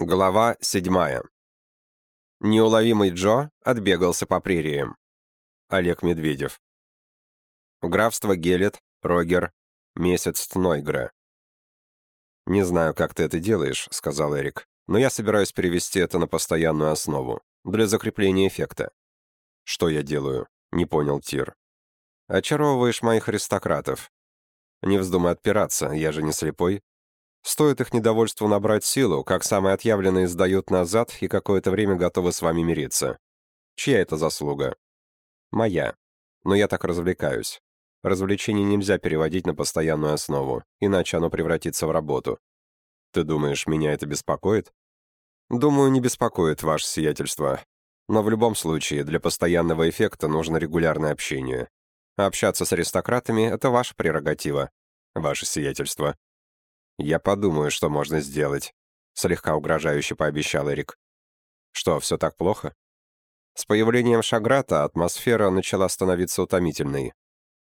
Глава 7. Неуловимый Джо отбегался по прериям. Олег Медведев. Графство Гелет, Рогер, месяц Тнойгра. «Не знаю, как ты это делаешь», — сказал Эрик, «но я собираюсь перевести это на постоянную основу, для закрепления эффекта». «Что я делаю?» — не понял Тир. «Очаровываешь моих аристократов. Не вздумай отпираться, я же не слепой. Стоит их недовольству набрать силу, как самые отъявленные сдают назад и какое-то время готовы с вами мириться. Чья это заслуга? Моя. Но я так развлекаюсь. Развлечение нельзя переводить на постоянную основу, иначе оно превратится в работу. Ты думаешь, меня это беспокоит? Думаю, не беспокоит ваше сиятельство. Но в любом случае, для постоянного эффекта нужно регулярное общение. общаться с аристократами — это ваша прерогатива, ваше сиятельство. «Я подумаю, что можно сделать», — слегка угрожающе пообещал Эрик. «Что, все так плохо?» С появлением Шаграта атмосфера начала становиться утомительной.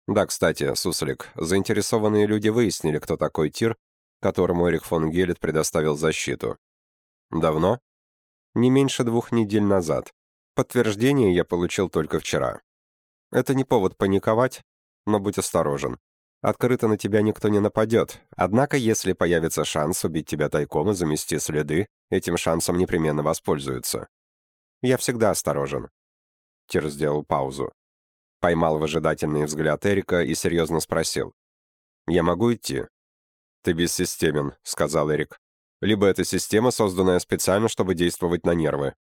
Да, кстати, Суслик, заинтересованные люди выяснили, кто такой Тир, которому Эрик фон Гелет предоставил защиту. Давно? Не меньше двух недель назад. Подтверждение я получил только вчера. Это не повод паниковать, но будь осторожен. Открыто на тебя никто не нападет. Однако, если появится шанс убить тебя тайком и замести следы, этим шансом непременно воспользуются. Я всегда осторожен. Тир сделал паузу. Поймал выжидательный взгляд Эрика и серьезно спросил. «Я могу идти?» «Ты бессистемен», — сказал Эрик. «Либо эта система, созданная специально, чтобы действовать на нервы».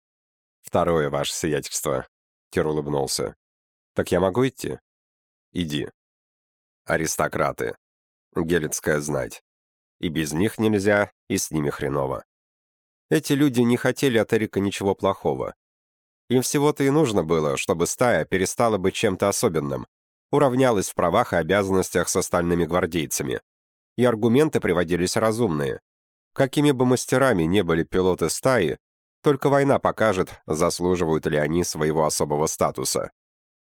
«Второе, ваше сиятельство», — Тир улыбнулся. «Так я могу идти?» «Иди», Аристократы. Гелецкая знать. И без них нельзя, и с ними хреново. Эти люди не хотели от Эрика ничего плохого. Им всего-то и нужно было, чтобы стая перестала быть чем-то особенным, уравнялась в правах и обязанностях с остальными гвардейцами. И аргументы приводились разумные. Какими бы мастерами не были пилоты стаи, только война покажет, заслуживают ли они своего особого статуса.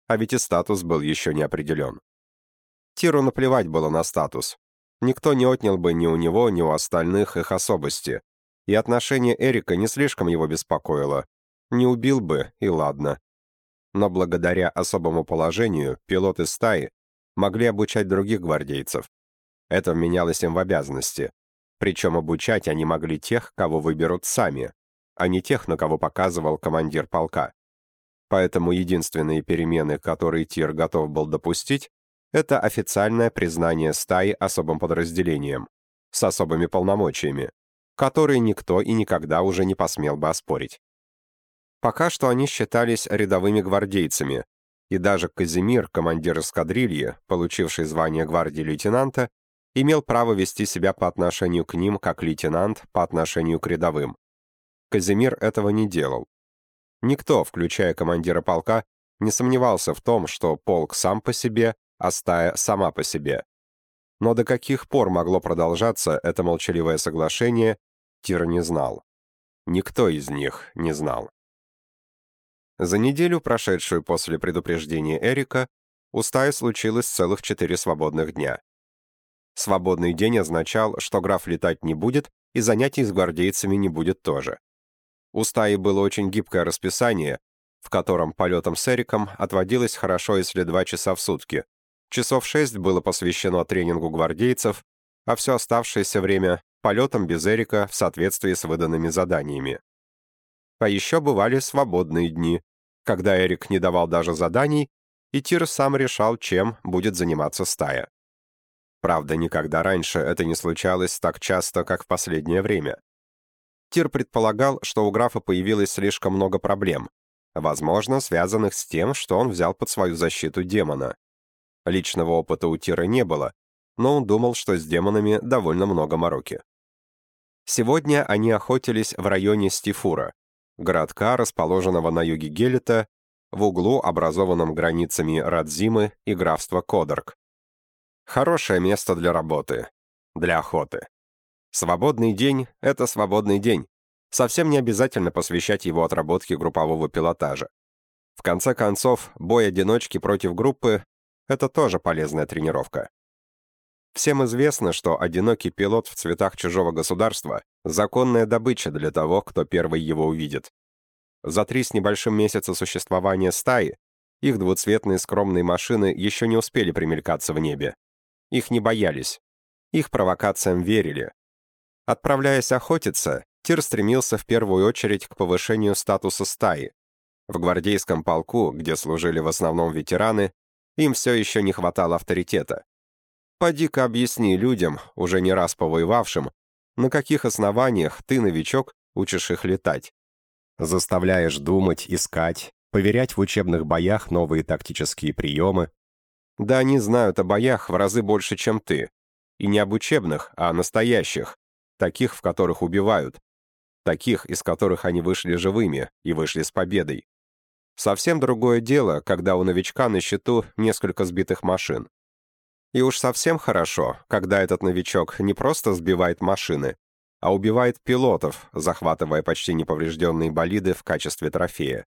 А ведь и статус был еще не определен. Тиру наплевать было на статус. Никто не отнял бы ни у него, ни у остальных их особости. И отношение Эрика не слишком его беспокоило. Не убил бы, и ладно. Но благодаря особому положению пилоты стаи могли обучать других гвардейцев. Это вменялось им в обязанности. Причем обучать они могли тех, кого выберут сами, а не тех, на кого показывал командир полка. Поэтому единственные перемены, которые Тир готов был допустить, это официальное признание стаи особым подразделением, с особыми полномочиями, которые никто и никогда уже не посмел бы оспорить. Пока что они считались рядовыми гвардейцами, и даже Казимир, командир эскадрильи, получивший звание гвардии лейтенанта, имел право вести себя по отношению к ним как лейтенант по отношению к рядовым. Казимир этого не делал. Никто, включая командира полка, не сомневался в том, что полк сам по себе а стая сама по себе. Но до каких пор могло продолжаться это молчаливое соглашение, Тир не знал. Никто из них не знал. За неделю, прошедшую после предупреждения Эрика, у стаи случилось целых четыре свободных дня. Свободный день означал, что граф летать не будет, и занятий с гвардейцами не будет тоже. У стаи было очень гибкое расписание, в котором полетом с Эриком отводилось хорошо, если два часа в сутки, Часов шесть было посвящено тренингу гвардейцев, а все оставшееся время — полетам без Эрика в соответствии с выданными заданиями. А еще бывали свободные дни, когда Эрик не давал даже заданий, и Тир сам решал, чем будет заниматься стая. Правда, никогда раньше это не случалось так часто, как в последнее время. Тир предполагал, что у графа появилось слишком много проблем, возможно, связанных с тем, что он взял под свою защиту демона. Личного опыта у Тира не было, но он думал, что с демонами довольно много мороки. Сегодня они охотились в районе Стифура, городка, расположенного на юге Гелета, в углу, образованном границами Радзимы и графства Кодорг. Хорошее место для работы, для охоты. Свободный день — это свободный день. Совсем не обязательно посвящать его отработке группового пилотажа. В конце концов, бой одиночки против группы это тоже полезная тренировка. Всем известно, что одинокий пилот в цветах чужого государства — законная добыча для того, кто первый его увидит. За три с небольшим месяца существования стаи их двуцветные скромные машины еще не успели примелькаться в небе. Их не боялись. Их провокациям верили. Отправляясь охотиться, Тир стремился в первую очередь к повышению статуса стаи. В гвардейском полку, где служили в основном ветераны, им все еще не хватало авторитета. Поди-ка объясни людям, уже не раз повоевавшим, на каких основаниях ты, новичок, учишь их летать. Заставляешь думать, искать, поверять в учебных боях новые тактические приемы. Да они знают о боях в разы больше, чем ты. И не об учебных, а о настоящих, таких, в которых убивают, таких, из которых они вышли живыми и вышли с победой. Совсем другое дело, когда у новичка на счету несколько сбитых машин. И уж совсем хорошо, когда этот новичок не просто сбивает машины, а убивает пилотов, захватывая почти неповрежденные болиды в качестве трофея.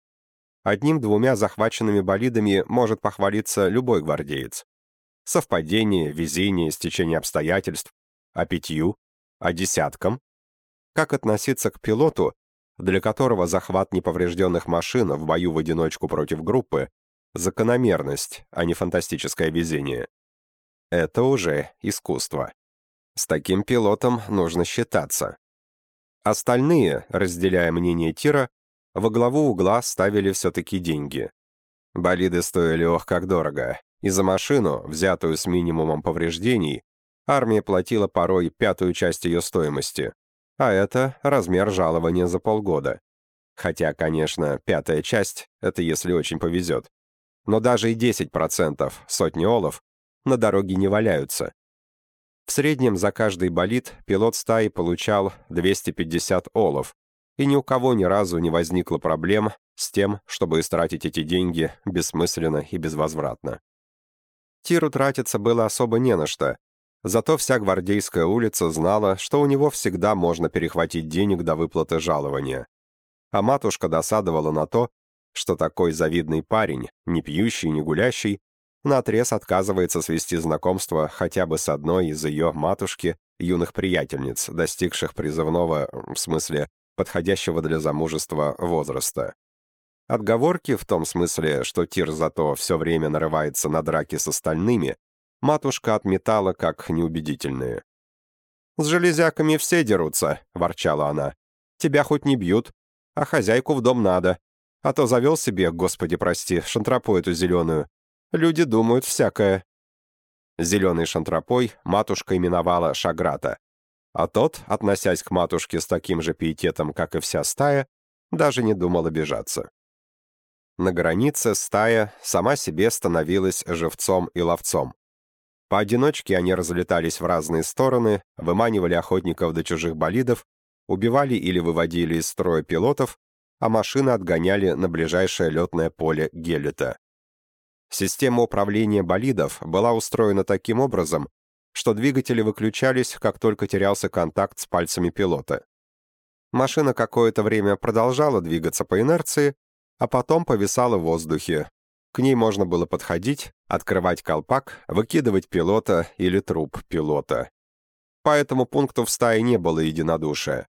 Одним-двумя захваченными болидами может похвалиться любой гвардеец. Совпадение, везение, стечение обстоятельств. А пятью? А десяткам? Как относиться к пилоту, для которого захват неповрежденных машин в бою в одиночку против группы — закономерность, а не фантастическое везение? Это уже искусство. С таким пилотом нужно считаться. Остальные, разделяя мнение Тира, во главу угла ставили все-таки деньги. Болиды стоили ох как дорого, и за машину, взятую с минимумом повреждений, армия платила порой пятую часть ее стоимости, а это размер жалования за полгода. Хотя, конечно, пятая часть — это если очень повезет. Но даже и 10%, сотни олов, на дороге не валяются. В среднем за каждый болид пилот стаи получал 250 олов, и ни у кого ни разу не возникло проблем с тем, чтобы истратить эти деньги бессмысленно и безвозвратно. Тиру тратиться было особо не на что, зато вся Гвардейская улица знала, что у него всегда можно перехватить денег до выплаты жалования. А матушка досадовала на то, что такой завидный парень, не пьющий, не гулящий, наотрез отказывается свести знакомство хотя бы с одной из ее матушки юных приятельниц, достигших призывного, в смысле, подходящего для замужества возраста. Отговорки в том смысле, что Тир зато все время нарывается на драки с остальными, матушка отметала как неубедительные. «С железяками все дерутся», — ворчала она. «Тебя хоть не бьют, а хозяйку в дом надо. А то завел себе, господи прости, шантропу эту зеленую, Люди думают всякое». Зеленый шантропой матушка именовала Шаграта, а тот, относясь к матушке с таким же пиететом, как и вся стая, даже не думал обижаться. На границе стая сама себе становилась живцом и ловцом. Поодиночке они разлетались в разные стороны, выманивали охотников до чужих болидов, убивали или выводили из строя пилотов, а машины отгоняли на ближайшее летное поле Гелета. Система управления болидов была устроена таким образом, что двигатели выключались, как только терялся контакт с пальцами пилота. Машина какое-то время продолжала двигаться по инерции, а потом повисала в воздухе. К ней можно было подходить, открывать колпак, выкидывать пилота или труп пилота. По этому пункту в стае не было единодушия.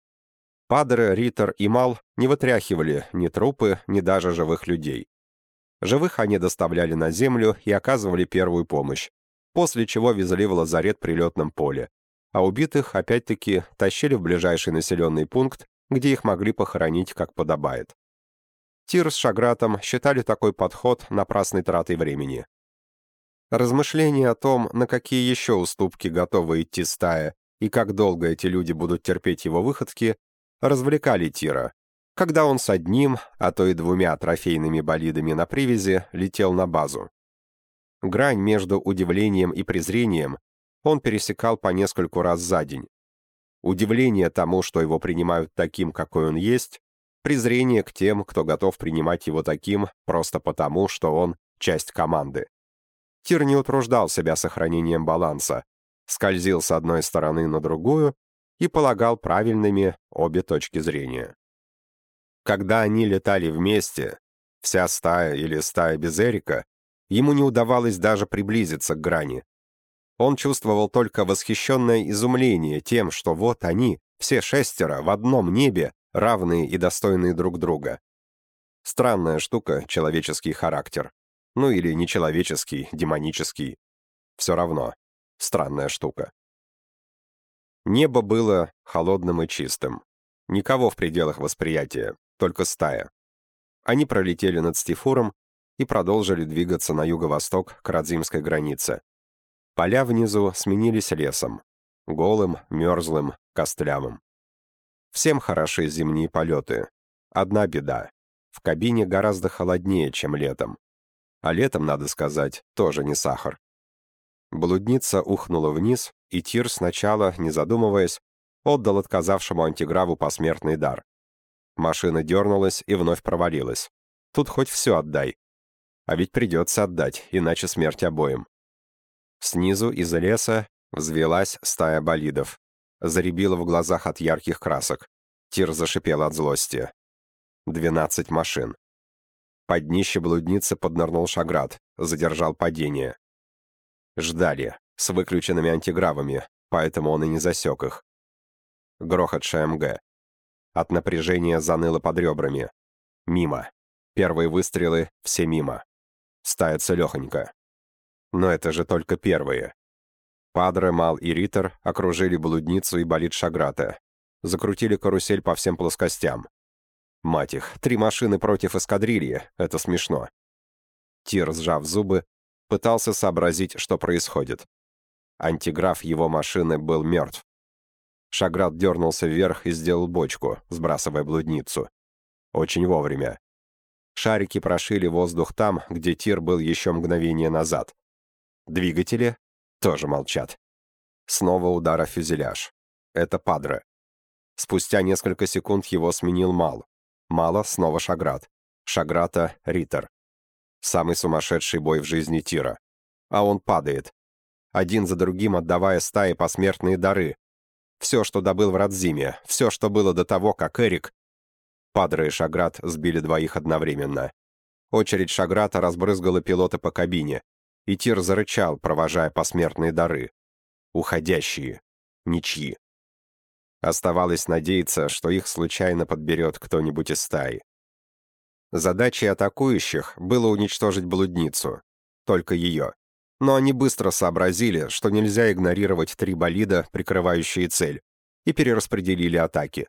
Падре, Риттер и Мал не вытряхивали ни трупы, ни даже живых людей. Живых они доставляли на землю и оказывали первую помощь, после чего везли в лазарет при поле, а убитых, опять-таки, тащили в ближайший населенный пункт, где их могли похоронить, как подобает. Тир с Шагратом считали такой подход напрасной тратой времени. Размышления о том, на какие еще уступки готовы идти стая и как долго эти люди будут терпеть его выходки, развлекали Тира, когда он с одним, а то и двумя трофейными болидами на привязи летел на базу. Грань между удивлением и презрением он пересекал по нескольку раз за день. Удивление тому, что его принимают таким, какой он есть, презрение к тем, кто готов принимать его таким просто потому, что он часть команды. Тир не утруждал себя сохранением баланса, скользил с одной стороны на другую и полагал правильными обе точки зрения. Когда они летали вместе, вся стая или стая без Эрика, ему не удавалось даже приблизиться к грани. Он чувствовал только восхищенное изумление тем, что вот они, все шестеро, в одном небе, равные и достойные друг друга. Странная штука, человеческий характер. Ну или нечеловеческий, демонический. Все равно. Странная штука. Небо было холодным и чистым. Никого в пределах восприятия, только стая. Они пролетели над Стифуром и продолжили двигаться на юго-восток к Радзимской границе. Поля внизу сменились лесом. Голым, мерзлым, костлявым. Всем хороши зимние полеты. Одна беда. В кабине гораздо холоднее, чем летом. А летом, надо сказать, тоже не сахар. Блудница ухнула вниз, и Тир сначала, не задумываясь, отдал отказавшему антиграву посмертный дар. Машина дернулась и вновь провалилась. Тут хоть все отдай. А ведь придется отдать, иначе смерть обоим. Снизу из леса взвелась стая болидов. Заребила в глазах от ярких красок. Тир зашипел от злости. Двенадцать машин. Под днище блудницы поднырнул Шаград, задержал падение. Ждали, с выключенными антигравами, поэтому он и не засек их. Грохот ШМГ. От напряжения заныло под ребрами. Мимо. Первые выстрелы — все мимо. Стая целехонько. Но это же только первые. Падре, Мал и Риттер окружили блудницу и болит Шаграта. Закрутили карусель по всем плоскостям. Мать их, три машины против эскадрильи, это смешно. Тир, сжав зубы, пытался сообразить, что происходит. Антиграф его машины был мертв. Шаград дернулся вверх и сделал бочку, сбрасывая блудницу. Очень вовремя. Шарики прошили воздух там, где тир был еще мгновение назад. Двигатели тоже молчат. Снова удар о фюзеляж. Это Падре. Спустя несколько секунд его сменил Мал. Мало снова Шаград. Шаграта — Риттер. Самый сумасшедший бой в жизни Тира. А он падает. Один за другим отдавая стае посмертные дары. Все, что добыл в Радзиме, все, что было до того, как Эрик Падре и Шаград сбили двоих одновременно. Очередь Шаграта разбрызгала пилота по кабине, и Тир зарычал, провожая посмертные дары. Уходящие. Ничьи. Оставалось надеяться, что их случайно подберет кто-нибудь из стаи. Задачей атакующих было уничтожить блудницу. Только ее. Но они быстро сообразили, что нельзя игнорировать три болида, прикрывающие цель, и перераспределили атаки.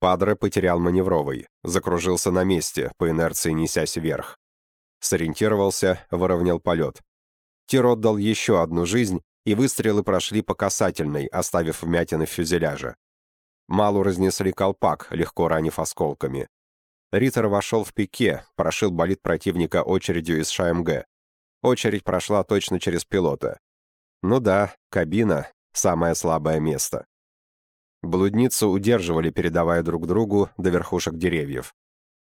Падре потерял маневровый, закружился на месте, по инерции несясь вверх. Сориентировался, выровнял полет. Тир отдал еще одну жизнь, и выстрелы прошли по касательной, оставив вмятины в фюзеляже. Малу разнесли колпак, легко ранив осколками. Риттер вошел в пике, прошил болид противника очередью из ШМГ. Очередь прошла точно через пилота. Ну да, кабина — самое слабое место. Блудницу удерживали, передавая друг другу до верхушек деревьев.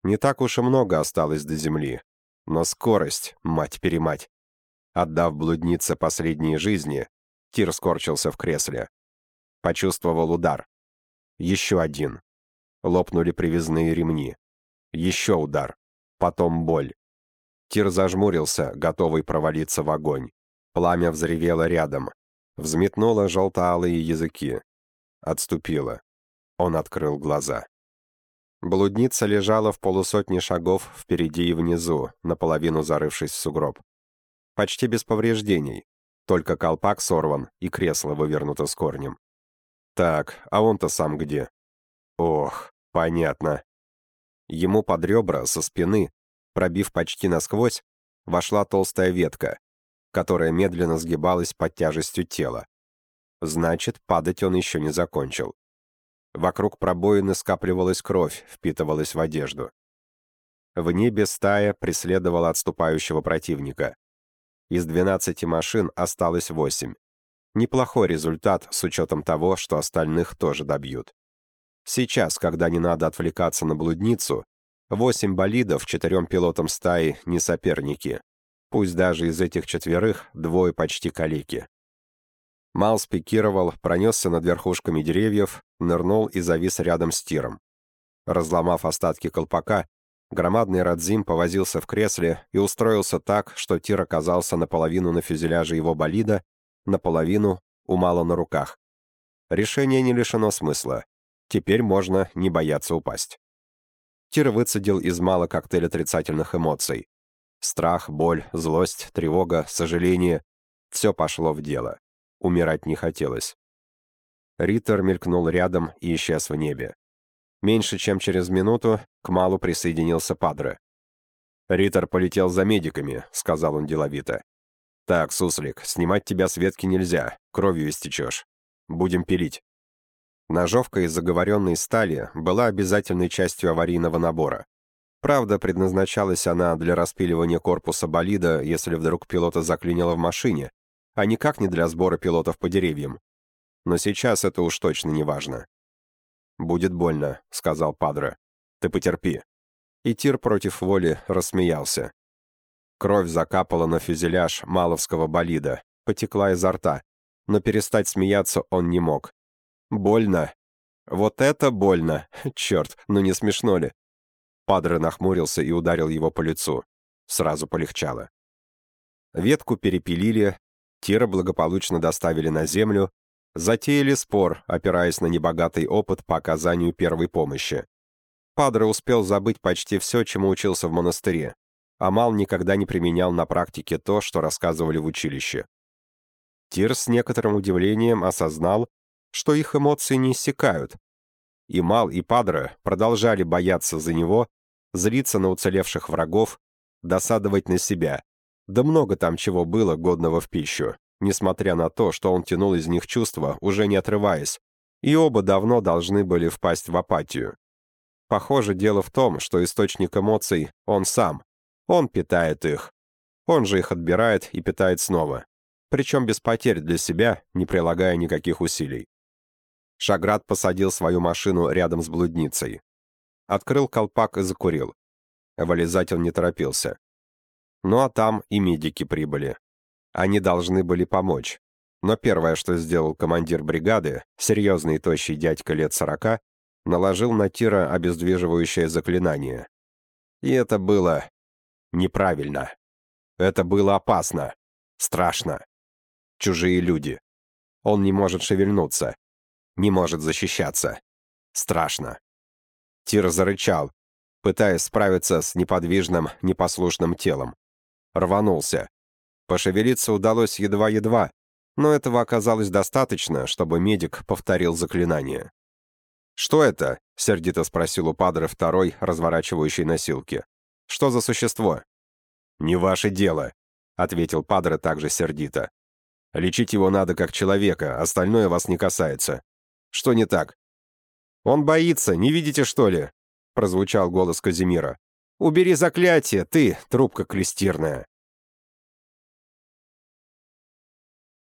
Не так уж и много осталось до земли. Но скорость, мать-перемать. Отдав блуднице последние жизни, Тир скорчился в кресле. Почувствовал удар. Еще один. Лопнули привязные ремни. Еще удар. Потом боль. Тир зажмурился, готовый провалиться в огонь. Пламя взревело рядом. Взметнуло желто-алые языки отступила. Он открыл глаза. Блудница лежала в полусотни шагов впереди и внизу, наполовину зарывшись в сугроб. Почти без повреждений, только колпак сорван и кресло вывернуто с корнем. Так, а он-то сам где? Ох, понятно. Ему под ребра со спины, пробив почти насквозь, вошла толстая ветка, которая медленно сгибалась под тяжестью тела. Значит, падать он еще не закончил. Вокруг пробоины скапливалась кровь, впитывалась в одежду. В небе стая преследовала отступающего противника. Из 12 машин осталось 8. Неплохой результат с учетом того, что остальных тоже добьют. Сейчас, когда не надо отвлекаться на блудницу, восемь болидов четырем пилотам стаи не соперники. Пусть даже из этих четверых двое почти калеки. Мал спикировал, пронесся над верхушками деревьев, нырнул и завис рядом с тиром. Разломав остатки колпака, громадный Радзим повозился в кресле и устроился так, что тир оказался наполовину на фюзеляже его болида, наполовину, у Мала на руках. Решение не лишено смысла. Теперь можно не бояться упасть. Тир выцедил из Мала коктейль отрицательных эмоций. Страх, боль, злость, тревога, сожаление — все пошло в дело. Умирать не хотелось. Риттер мелькнул рядом и исчез в небе. Меньше чем через минуту к Малу присоединился Падре. «Риттер полетел за медиками», — сказал он деловито. «Так, суслик, снимать тебя с ветки нельзя, кровью истечешь. Будем пилить». Ножовка из заговоренной стали была обязательной частью аварийного набора. Правда, предназначалась она для распиливания корпуса болида, если вдруг пилота заклинило в машине, а никак не для сбора пилотов по деревьям. Но сейчас это уж точно не важно. «Будет больно», — сказал Падре. «Ты потерпи». И Тир против воли рассмеялся. Кровь закапала на фюзеляж маловского болида, потекла изо рта, но перестать смеяться он не мог. «Больно. Вот это больно! Черт, ну не смешно ли?» Падре нахмурился и ударил его по лицу. Сразу полегчало. Ветку перепилили, Тира благополучно доставили на землю, затеяли спор, опираясь на небогатый опыт по оказанию первой помощи. Падре успел забыть почти все, чему учился в монастыре. Амал никогда не применял на практике то, что рассказывали в училище. Тир с некоторым удивлением осознал, что их эмоции не иссякают, и Мал, и Падре продолжали бояться за него, злиться на уцелевших врагов, досадовать на себя. Да много там чего было, годного в пищу, несмотря на то, что он тянул из них чувства, уже не отрываясь, и оба давно должны были впасть в апатию. Похоже, дело в том, что источник эмоций — он сам. Он питает их. Он же их отбирает и питает снова. Причем без потерь для себя, не прилагая никаких усилий. Шаград посадил свою машину рядом с блудницей. Открыл колпак и закурил. Вылезать он не торопился. Ну а там и медики прибыли. Они должны были помочь. Но первое, что сделал командир бригады, серьезный тощий дядька лет сорока, наложил на Тира обездвиживающее заклинание. И это было неправильно. Это было опасно. Страшно. Чужие люди. Он не может шевельнуться не может защищаться. Страшно. Тир зарычал, пытаясь справиться с неподвижным, непослушным телом. Рванулся. Пошевелиться удалось едва-едва, но этого оказалось достаточно, чтобы медик повторил заклинание. «Что это?» — сердито спросил у Падре второй, разворачивающий носилки. «Что за существо?» «Не ваше дело», — ответил Падре также сердито. «Лечить его надо как человека, остальное вас не касается. Что не так?» «Он боится, не видите, что ли?» — прозвучал голос Казимира. «Убери заклятие, ты, трубка клестирная!»